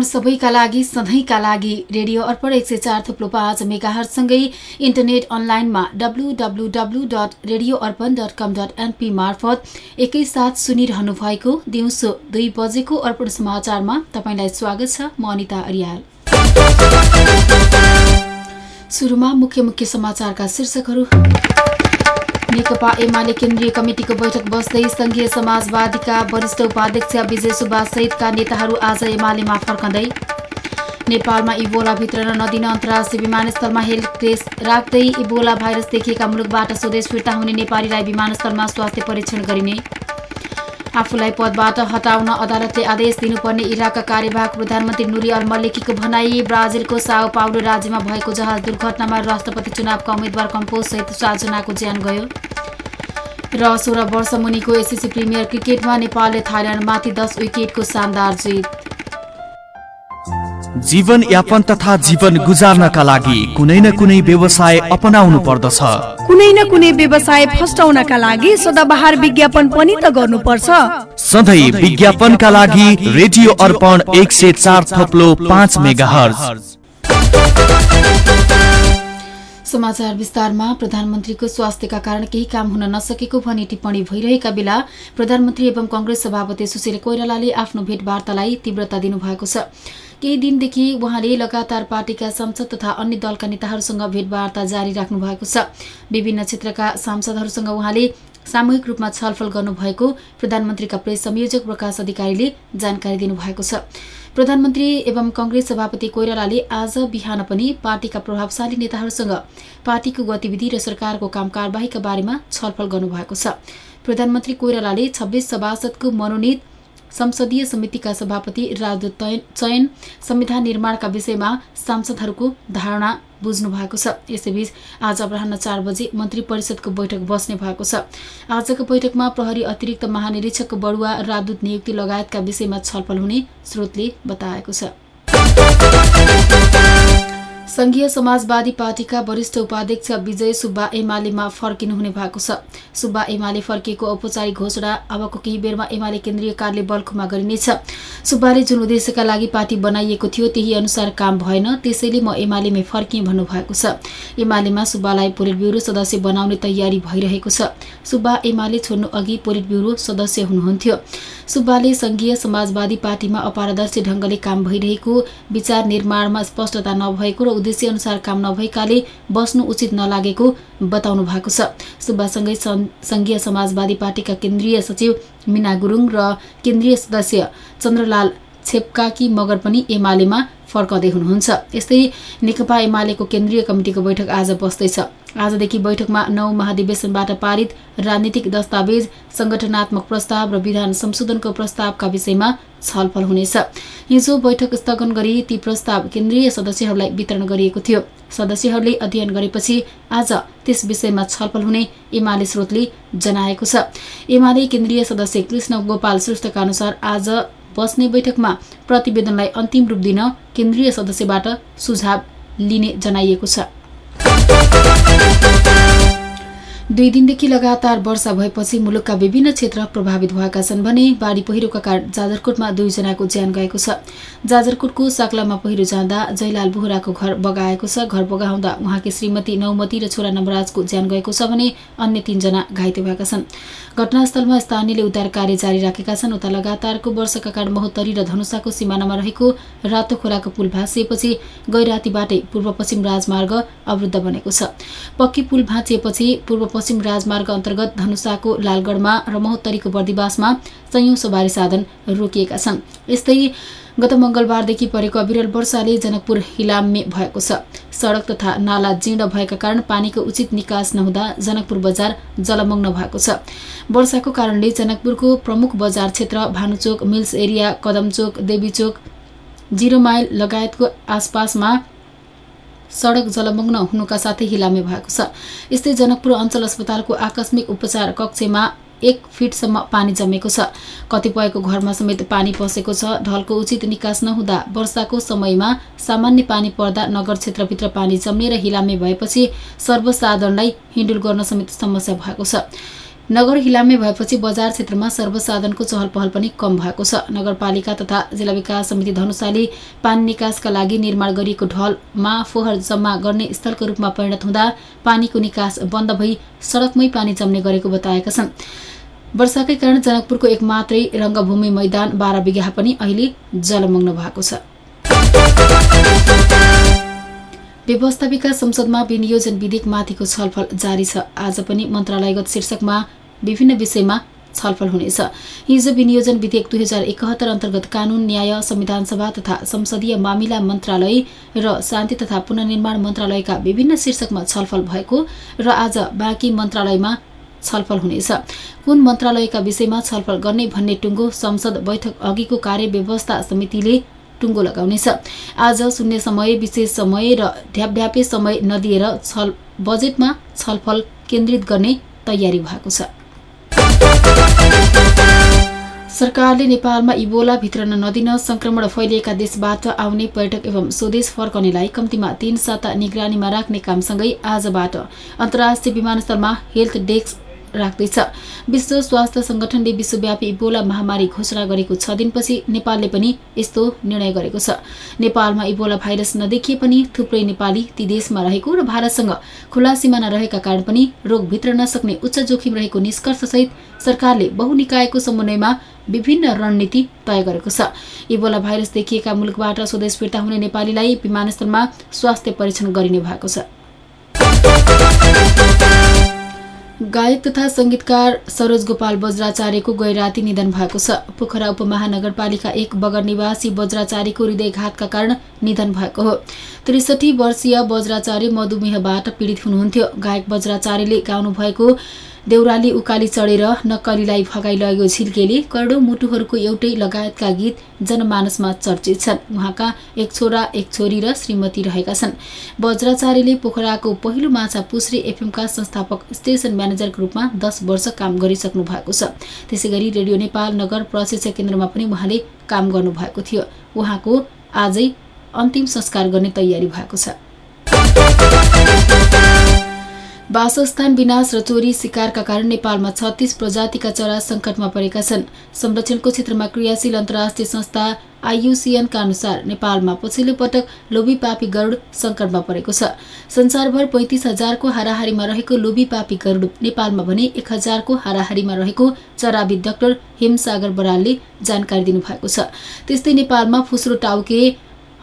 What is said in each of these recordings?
अर्पण सबैका लागि सधैँका लागि रेडियो अर्पण एक सय चार थुप्लो पाँच मेगाहरसँगै इन्टरनेट अनलाइनमा W W W dot radio Arpan dot com dot NP मार्फत एकैसाथ सुनिरहनु भएको दिउँसो दुई बजेको अर्पण समाचारमा तपाईँलाई स्वागत छ म अनिता अरियाल। सुरुमा मुख्य मुख्य समाचारका शीर्षकहरू। नेकपा एमाले केन्द्रीय कमिटिको बैठक बस्दै संघीय समाजवादीका वरिष्ठ उपाध्यक्ष विजय सुब्बा सहितका नेताहरू आज एमालेमा फर्कँदै नेपालमा इबोला भित्र नदिन अन्तर्राष्ट्रिय विमानस्थलमा हेल्थ टेस्ट राख्दै इबोला भाइरस देखिएका मुलुकबाट स्वदेश फिर्ता हुने नेपालीलाई विमानस्थलमा स्वास्थ्य परीक्षण गरिने। आफूलाई पदबाट हटाउन अदालतले आदेश दिनुपर्ने इराकका कार्यवाहक प्रधानमन्त्री नुरी अल मल्लिकीको भनाई ब्राजिलको साओ पाउलो राज्यमा भएको जहाज दुर्घटनामा राष्ट्रपति चुनावका उम्मेद्वार कम्पोज सहित सातजनाको ज्यान गयो। र सोह्र वर्ष मुनिको एसिसी प्रिमियर क्रिकेटमा नेपालले थाइल्याण्डमाथि दस विकेटको शानदार जित। जीवन यापन तथा जीवन गुजार्नका लागि कुनै न कुनै व्यवसाय अपनाउनु पर्दछ। कुनै न कुनै व्यवसाय फस्टाउनका लागि सदाबहार विज्ञापन पनि त गर्नुपर्छ। सधैँ विज्ञापनका लागि रेडियो अर्पण एक सय चार थप्लो पाँच मेगा समाचार विस्तारमा प्रधानमन्त्रीको स्वास्थ्यका कारण केही काम हुन नसकेको भनी टिप्पणी भइरहेका बेला प्रधानमन्त्री एवं कंग्रेस सभापति सुशील कोइरालाले आफ्नो भेटवार्तालाई तीव्रता दिनुभएको छ। केही दिनदेखि उहाँले लगातार पार्टीका सांसद तथा अन्य दलका नेताहरूसँग भेटवार्ता जारी राख्नु भएको छ। विभिन्न क्षेत्रका सांसदहरूसँग उहाँले सामूहिक रूपमा छलफल गर्नुभएको प्रधानमन्त्रीका प्रेस संयोजक प्रकाश अधिकारीले जानकारी दिनुभएको छ। प्रधानमन्त्री एवं कंग्रेस सभापति कोइरालाले आज बिहान पनि पार्टीका प्रभावशाली नेताहरूसँग पार्टीको गतिविधि र सरकारको काम कारवाहीका बारेमा छलफल गर्नुभएको छ। प्रधानमन्त्री कोइरालाले छब्बीस सभासदको मनोनित संसदीय समितिका सभापति राजदूत चयन संविधान निर्माणका विषयमा सांसदहरूको धारणा बुझ्नु भएको छ। यसैबीच आज अपराह चार बजे मन्त्री परिषदको बैठक बस्ने भएको छ। आजको बैठकमा प्रहरी अतिरिक्त महानिरीक्षक बढुवा राजदूत नियुक्ति लगायतका विषयमा छलफल हुने स्रोतले बताएको छ। संघीय समाजवादी पार्टीका वरिष्ठ उपाध्यक्ष विजय सुब्बा एमालेमा फर्किनुहुने भएको छ। सुब्बा एमाले फर्किएको औपचारिक घोषणा अबको केही बेरमा एमाले केन्द्रीय कार्य बल्खुमा गरिनेछ। सुब्बाले जुन उद्देश्यका लागि पार्टी बनाइएको थियो त्यही अनुसार काम भएन त्यसैले म एमालेमै फर्किएँ भन्नुभएको छ। एमालेमा सुब्बालाई पोलिट ब्युरो सदस्य बनाउने तयारी भइरहेको छ। सुब्बा एमाले छोड्नु अघि पोलिट ब्युरो सदस्य हुनुहुन्थ्यो। सुब्बाले संघीय समाजवादी पार्टीमा अपारदर्शी ढंगले काम भइरहेको विचार निर्माणमा स्पष्टता नभएको र उद्देश्य अनुसार काम नभएकाले बस्नु उचित नलागेको बताउनु भएको छ। सुब्बासँगै संघीय समाजवादी पार्टीका केन्द्रीय सचिव मिना गुरुङ र केन्द्रीय सदस्य चन्द्रलाल छेप्काकी मगर पनि एमालेमा फर्कँदै हुनुहुन्छ। यस्तै नेकपा एमालेको केन्द्रीय कमिटिको बैठक आज बस्दैछ। आजदेखि बैठकमा नौ महाधिवेशनबाट पारित राजनीतिक दस्तावेज संगठनात्मक प्रस्ताव र विधान संशोधनको प्रस्तावका विषयमा छलफल हुनेछ। हिजो बैठक स्थगन गरी ती प्रस्ताव केन्द्रीय सदस्यहरूलाई वितरण गरिएको थियो। सदस्यहरूले अध्ययन गरेपछि आज त्यस विषयमा छलफल हुने एमाले स्रोतले जनाएको छ। एमाले केन्द्रीय सदस्य कृष्ण गोपाल श्रेष्ठका अनुसार आज बस्ने बैठकमा प्रतिवेदनलाई अन्तिम रूप दिन केन्द्रीय सदस्यबाट सुझाव लिने जनाइएको छ। दुई दिनदेखि लगातार वर्षा भएपछि मुलुकका विभिन्न क्षेत्र प्रभावित भएका छन् भने बाढी पहिरोका कारण जाजरकोटमा दुईजनाको ज्यान गएको छ। जाजरकोटको साक्लामा पहिरो जाँदा जयलाल बोहराको घर बगाएको छ। घर बगाउँदा उहाँकी श्रीमती नौमती र छोरा नवराजको ज्यान गएको छ भने अन्य तीनजना घाइते भएका छन्। घटनास्थलमा स्थानीयले उद्धार कार्य जारी राखेका छन्। उता लगातारको वर्षाका कारण महोत्तरी र धनुषाको सिमानामा रहेको रातो खोलाको पुल भाँचिएपछि गैरातीबाटै पूर्व राजमार्ग अवरुद्ध बनेको छ। पक्की पुल भाँचिएपछि पूर्व पश्चिम राजमार्ग अन्तर्गत धनुषाको लालगढमा र महोत्तरीको बर्दिवासमा संयौं सवारी साधन रोकिएका छन्। यस्तै गत मंगलबारदेखि परेको अविरल वर्षाले जनकपुर हिलामे भएको छ। सड़क तथा नाला जीर्ण भएका कारण पानीको उचित निकास नहुँदा जनकपुर बजार जलमग्न भएको छ। वर्षाको कारणले जनकपुरको प्रमुख बजार क्षेत्र Bhanuchowk mills area Kadamchowk Devichowk zero mile लगायतको आसपासमा सड़क जलमग्न हुनुका साथै हिलामे भएको छ। यस्तै जनकपुर अञ्चल अस्पतालको आकस्मिक उपचार कक्षमा एक फिटसम्म पानी जमेको छ। कतिपयको घरमा समेत पानी पसेको छ। ढलको उचित निकास नहुँदा वर्षाको समयमा सामान्य पानी पर्दा नगर क्षेत्रभित्र पानी जम्ने र हिलामे भएपछि सर्वसाधारणलाई हिँडुल गर्न समेत समस्या भएको छ। नगर हिलामे भएपछि बजार क्षेत्रमा सर्वसाधनको चहल पहल पनि कम भएको छ। नगरपालिका तथा जिल्ला विकास समिति धनुषाली पानी निकासका लागि निर्माण गरिएको ढलमा फोहोर जम्मा गर्ने स्थलको रूपमा परिणत हुँदा पानीको निकास बन्द भई सड़कमै पानी जम्ने गरेको बताएका छन्। वर्षाकै कारण जनकपुरको एक मात्रै रङ्गभूमि मैदान बाह्र बिघा पनि अहिले जलमग्न भएको छ। व्यवस्थापिका संसदमा विनियोजन विधेयकमाथिको छलफल जारी छ। आज पनि मन्त्रालयगत शीर्षकमा विभिन्न विषयमा छलफल हुनेछ। हिजो विनियोजन विधेयक दुई हजार एकहत्तर अन्तर्गत कानून न्याय संविधान सभा तथा संसदीय मामिला मन्त्रालय र शान्ति तथा पुननिर्माण मन्त्रालयका विभिन्न शीर्षकमा छलफल भएको र आज बाँकी मन्त्रालयमा छलफल हुनेछ। कुन मन्त्रालयका विषयमा छलफल गर्ने भन्ने टुङ्गो संसद बैठक अघिको कार्यव्यवस्था समितिले टुङ्गो लगाउनेछ। आज शून्य समय विशेष समय र ढ्यापढ्यापे समय नदिएर छल बजेटमा छलफल केन्द्रित गर्ने तयारी भएको छ। सरकारले नेपालमा इबोला भित्रन नदिन संक्रमण फैलिएका देशबाट आउने पर्यटक एवं स्वदेश फर्कनेलाई कम्तीमा तीन साता निगरानीमा राख्ने कामसँगै आजबाट अन्तर्राष्ट्रिय विमानस्थलमा हेल्थ डेस्क राख्दैछ। विश्व स्वास्थ्य संगठनले विश्वव्यापी इबोला महामारी घोषणा गरेको छ दिनपछि नेपालले पनि यस्तो निर्णय गरेको छ। नेपालमा इबोला भाइरस नदेखिए पनि थुप्रै नेपाली ती देशमा रहेको र भारतसँग खुला सिमाना रहेका कारण पनि रोग भित्र नसक्ने उच्च जोखिम रहेको निष्कर्षसहित सरकारले बहुनिकायको समन्वयमा विभिन्न रणनीति तय गरेको छ। इबोला भाइरस देखिएका मुलुकबाट स्वदेश फिर्ता हुने नेपालीलाई विमानस्थलमा स्वास्थ्य परीक्षण गरिने भएको छ। गायक तथा संगीतकार सरोज गोपाल बज्राचार्यको गैराती निधन भएको छ। पोखरा उपमहानगरपालिका एक बगर निवासी बज्राचार्यको हृदयघातका कारण निधन भएको हो। त्रिसठी वर्षीय बज्राचार्य मधुमेहबाट पीडित हुनुहुन्थ्यो। गायक बज्राचार्यले गाउनु भएको देउराली उकाली चढेर नक्कलीलाई लगेको झिल्केले करोडौँ मुटुहरूको एउटै लगायतका गीत जनमानसमा चर्चित छन्। उहाँका एक छोरा एक छोरी र श्रीमती रहेका छन्। वज्राचार्यले पोखराको पहिलो माछा पुश्री एफएमका संस्थापक स्टेशन म्यानेजरको रूपमा दस वर्ष काम गरिसक्नु भएको छ। त्यसै रेडियो नेपाल नगर प्रशिक्षण केन्द्रमा पनि उहाँले काम गर्नुभएको थियो। उहाँको आजै अन्तिम संस्कार गर्ने तयारी भएको छ। वासस्थान विनाश र चोरी शिकारका कारण नेपालमा छत्तीस प्रजातिका चरा संकटमा परेका छन्। संरक्षणको क्षेत्रमा क्रियाशील अन्तर्राष्ट्रिय संस्था आइयुसिएनका अनुसार नेपालमा पछिल्लो पटक लोभी पापी गरुड संकटमा परेको छ। संसारभर पैंतिस हजारको हाराहारीमा रहेको लोभी पापी गरुड नेपालमा भने एक हजारको हाराहारीमा रहेको चराविद डाक्टर हेमसागर बरालले जानकारी दिनुभएको छ। त्यस्तै नेपालमा फुस्रो टाउके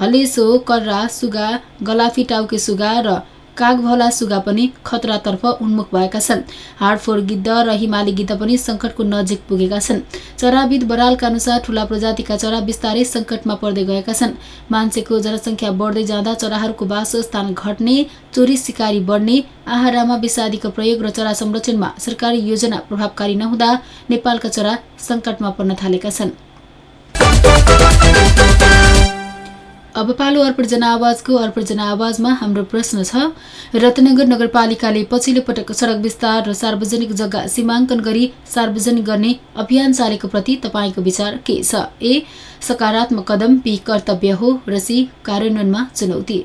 हलेसो कर्रा सुगा गलाफी टाउके सुगा र कागभला सुगा पनि खतरातर्फ उन्मुख भएका छन्। हाडफोर गिद्ध र हिमाली गिद्ध पनि संकटको नजिक पुगेका छन्। चराविद बरालका अनुसार ठूला प्रजातिका चरा बिस्तारै संकटमा पर्दै गएका छन्। मान्छेको जनसङ्ख्या बढ्दै जाँदा चराहरूको वासस्थान घट्ने चोरी सिकारी बढ्ने आहारामा विषादीको प्रयोग र चरा संरक्षणमा सरकारी योजना प्रभावकारी नहुँदा नेपालका चरा संकटमा पर्न थालेका छन्। अब पालो अर्पण जनावाजको अर्पण जनावाजमा हाम्रो प्रश्न छ। रत्नगर नगरपालिकाले पछिल्लो पटक सडक विस्तार र सार्वजनिक जग्गा सीमाङ्कन गरी सार्वजनिक गर्ने अभियान चालेको प्रति तपाईँको विचार के छ? ए सकारात्मक कदम बी कर्तव्य हो र सी कार्यान्वयनमा चुनौती।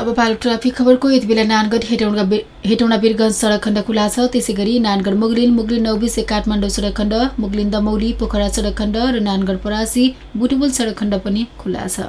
अब पालो ट्राफिक खबरको यति बेला नानगढ हेटौँडा हेटौँडा सडक खण्ड खुला छ त्यसै गरी नानगढ मुगलिन मुगलिन नौबिसे काठमाडौँ सडक खण्ड मुगलिन दमौली पोखरा सडक खण्ड र नानगढ परासी बुटुबुल सडक खण्ड पनि खुला छ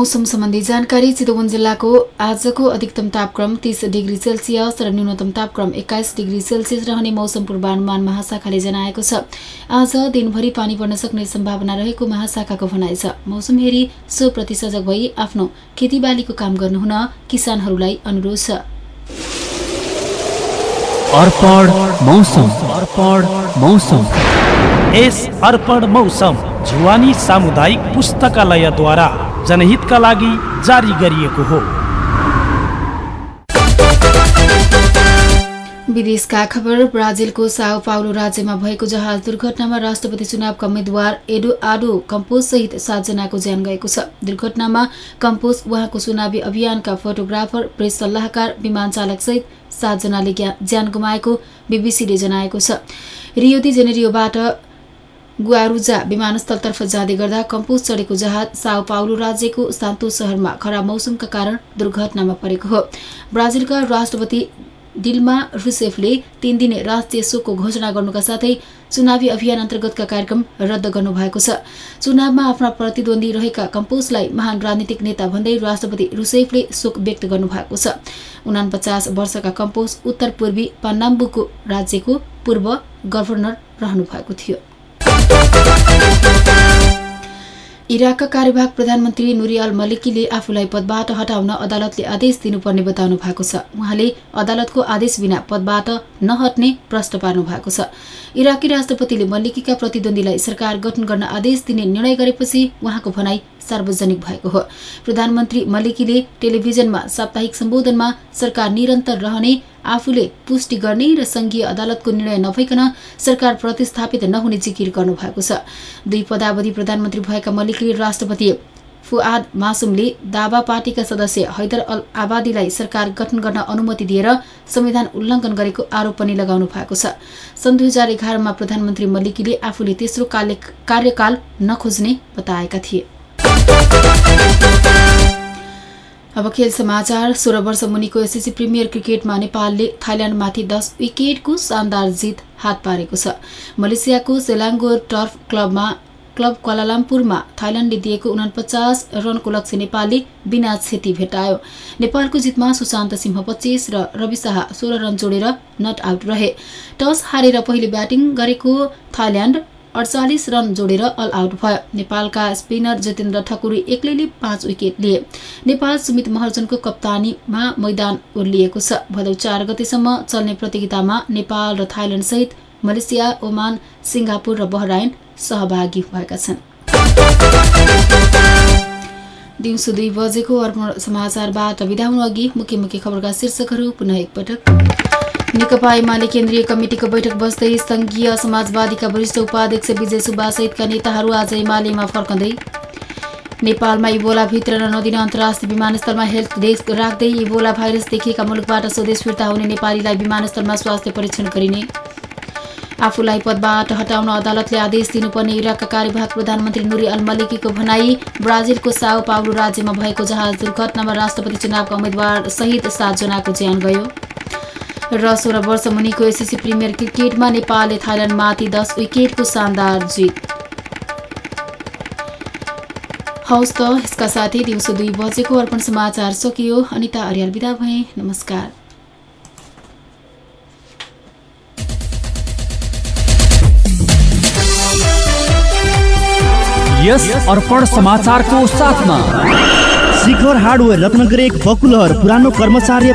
मौसम सम्बन्धी जानकारी चितवन जिल्लाको आजको अधिकतम तापक्रम तीस डिग्री सेल्सियस र न्यूनतम तापक्रम एक्काइस डिग्री सेल्सियस रहने मौसम पूर्वानुमान महाशाखाले जनाएको छ। आज दिनभरि पानी पर्न सक्ने सम्भावना रहेको महाशाखाको भनाइ छ। मौसम हेरी सो प्रति सजग भई आफ्नो खेतीबालीको काम गर्नुहुन किसानहरूलाई अनुरोध छ। अर्पण मौसम जुवानी सामुदायिक पुस्तकालयद्वारा। जनहितका लागि जारी गरिएको हो। विदेशका खबर ब्राजिलको साओ पाउलो राज्यमा भएको जहाज दुर्घटनामा राष्ट्रपति चुनावका उम्मेद्वार एडो आडो कम्पोज सहित सातजनाको ज्यान गएको छ। दुर्घटनामा कम्पोज उहाँको चुनावी अभियानका फोटोग्राफर प्रेस सल्लाहकार विमान चालक सहित सातजनाले ज्यान गुमाएको बीबीसीले जनाएको छ। रियो दि जेनेरियोबाट गुआरुजा विमानस्थलतर्फ जाँदै गर्दा कम्पोज चढेको जहाज साओ पाउलो राज्यको सान्तो सहरमा खराब मौसमका कारण दुर्घटनामा परेको हो। ब्राजिलका राष्ट्रपति दिल्मा रुसेफले तीन दिने राष्ट्रिय शोकको घोषणा गर्नुका साथै चुनावी अभियान अन्तर्गतका कार्यक्रम रद्द गर्नुभएको छ। चुनावमा आफ्ना प्रतिद्वन्दी रहेका कम्पोजलाई महान राजनीतिक नेता भन्दै राष्ट्रपति रुसेफले शोक व्यक्त गर्नुभएको छ। उनापचास वर्षका कम्पोज उत्तर पूर्वी पन्नाम्बुको राज्यको पूर्व गभर्नर रहनु भएको थियो। इराकका कार्यवाहक प्रधानमन्त्री नुरी अल मलिकीले आफूलाई पदबाट हटाउन अदालतले आदेश दिनुपर्ने बताउनु भएको छ। उहाँले अदालतको आदेश बिना पदबाट नहट्ने प्रश्न पार्नु भएको छ। इराकी राष्ट्रपतिले मल्लिकीका प्रतिद्वन्दीलाई सरकार गठन गर्न आदेश दिने निर्णय गरेपछि उहाँको भनाई सार्वजनिक भएको हो। प्रधानमन्त्री मल्लिकीले टेलिभिजनमा साप्ताहिक सम्बोधनमा सरकार निरन्तर रहने आफूले पुष्टि गर्ने र संघीय अदालतको निर्णय नभइकन सरकार प्रतिस्थापित नहुने जिकिर गर्नुभएको छ। दुई पदावधि प्रधानमन्त्री भएका मल्लिकले राष्ट्रपति फुआद मासुमले दावा पार्टीका सदस्य हैदर अल आबादीलाई सरकार गठन गर्न अनुमति दिएर संविधान उल्लङ्घन गरेको आरोप पनि लगाउनु भएको छ। सन् दुई हजार एघारमा प्रधानमन्त्री मल्लिकीले आफूले तेस्रो कार्यकाल नखोज्ने बताएका थिए। अब खेल समाचार सोह्र वर्ष मुनिको एसएससी प्रिमियर क्रिकेटमा नेपालले थाइल्याण्डमाथि दस विकेटको शानदार जित हात पारेको छ। मलेसियाको सेलाङ्गो टर्फ क्लबमा क्लब क्वालालामपुरमा थाइल्याण्डले दिएको उनापचास रनको लक्ष्य नेपालले बिना क्षति भेटायो नेपालको जितमा सुशान्त सिंह पच्चिस र रवि शाह सोह्र रन जोडेर नट आउट रहे। टस हारेर पहिले ब्याटिङ गरेको थाइल्याण्ड अडचालिस रन जोडेर अल आउट भयो। नेपालका स्पिनर जितेन्द्र ठकुरी एक्लैले पाँच विकेट लिए। नेपाल सुमित महर्जनको कप्तानीमा मैदान ओर्लिएको छ। भदौ चार गतेसम्म चल्ने प्रतियोगितामा नेपाल र थाइल्याण्ड सहित मलेसिया ओमान सिङ्गापुर र बहराइन सहभागी भएका छन्। दिउँसो दुई बजेको अर्पण समाचारबाट बिदा हुनु अघि मुख्य मुख्य खबरका शीर्षकहरू पुनः एकपटक। नेकपा एमाले केन्द्रीय कमिटिको बैठक बस्दै संघीय समाजवादीका वरिष्ठ उपाध्यक्ष विजय सुब्बा सहितका नेताहरू आज एमालेमा फर्कँदै। नेपालमा इबोला भित्र नदिन अन्तर्राष्ट्रिय विमानस्थलमा हेल्थ डेस्क राख्दै इबोला भाइरस देखिएका मुलुकबाट स्वदेश फिर्ता हुने नेपालीलाई विमानस्थलमा स्वास्थ्य परीक्षण गरिने। आफूलाई पदबाट हटाउन अदालतले आदेश दिनुपर्ने इराकका कार्यवाहक प्रधानमन्त्री नुरी अल मलिकीको भनाई ब्राजिलको साओ पाउलो राज्यमा भएको जहाज दुर्घटनामा राष्ट्रपति चुनावका उम्मेद्वार सहित सातजनाको ज्यान गयो। र सोह्र वर्ष मुनिको एसिसी प्रिमियर क्रिकेटमा नेपालले थाइल्याण्डमाथि दस विकेटको शानदार जित। हौस् त यसका साथै दिउँसो दुई बजेको अर्पण समाचार सकियो। अनिता अर्याल विदा भए। नमस्कार। यस अर्पण समाचारको साथमा। शिखर हार्डवेयर रत्नगर एक बकुलहर पुरानो कर्मचार्य